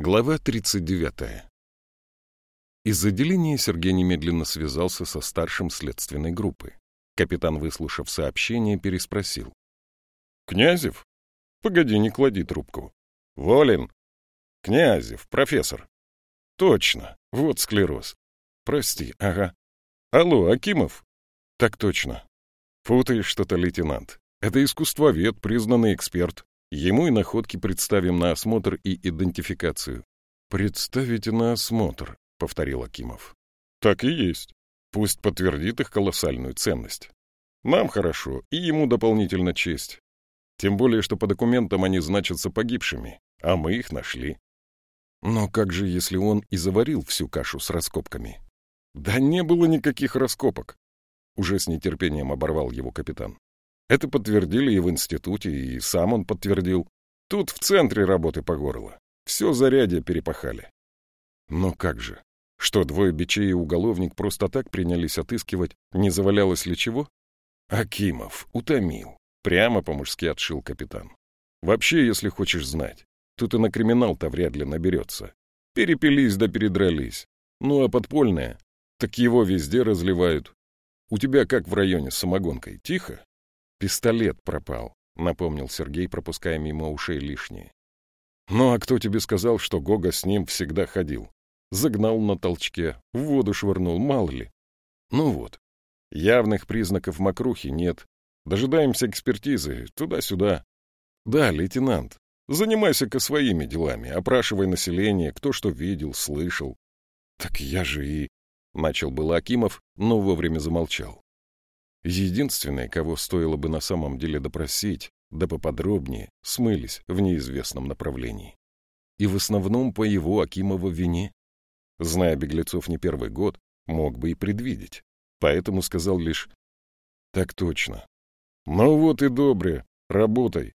Глава 39. Из отделения Сергей немедленно связался со старшим следственной группы. Капитан, выслушав сообщение, переспросил. — Князев? Погоди, не клади трубку. — Волин. — Князев, профессор. — Точно, вот склероз. Прости, ага. Алло, Акимов? — Так точно. Путаешь что-то, лейтенант. Это искусствовед, признанный эксперт. Ему и находки представим на осмотр и идентификацию. — Представите на осмотр, — повторил Акимов. — Так и есть. Пусть подтвердит их колоссальную ценность. Нам хорошо, и ему дополнительно честь. Тем более, что по документам они значатся погибшими, а мы их нашли. Но как же, если он и заварил всю кашу с раскопками? Да не было никаких раскопок. Уже с нетерпением оборвал его капитан. Это подтвердили и в институте, и сам он подтвердил. Тут в центре работы по горло. Все зарядье перепахали. Но как же? Что, двое бичей и уголовник просто так принялись отыскивать, не завалялось ли чего? Акимов утомил. Прямо по-мужски отшил капитан. Вообще, если хочешь знать, тут и на криминал-то вряд ли наберется. Перепились да передрались. Ну а подпольное? Так его везде разливают. У тебя как в районе с самогонкой? Тихо? Пистолет пропал, напомнил Сергей, пропуская мимо ушей лишнее. Ну а кто тебе сказал, что Гога с ним всегда ходил? Загнал на толчке, в воду швырнул, мало ли. Ну вот, явных признаков мокрухи нет. Дожидаемся экспертизы, туда-сюда. Да, лейтенант, занимайся-ка своими делами, опрашивай население, кто что видел, слышал. Так я же и... Начал был Акимов, но вовремя замолчал. Единственное, кого стоило бы на самом деле допросить, да поподробнее, смылись в неизвестном направлении. И в основном по его Акимова вине. Зная беглецов не первый год, мог бы и предвидеть. Поэтому сказал лишь «Так точно». «Ну вот и добре, работай».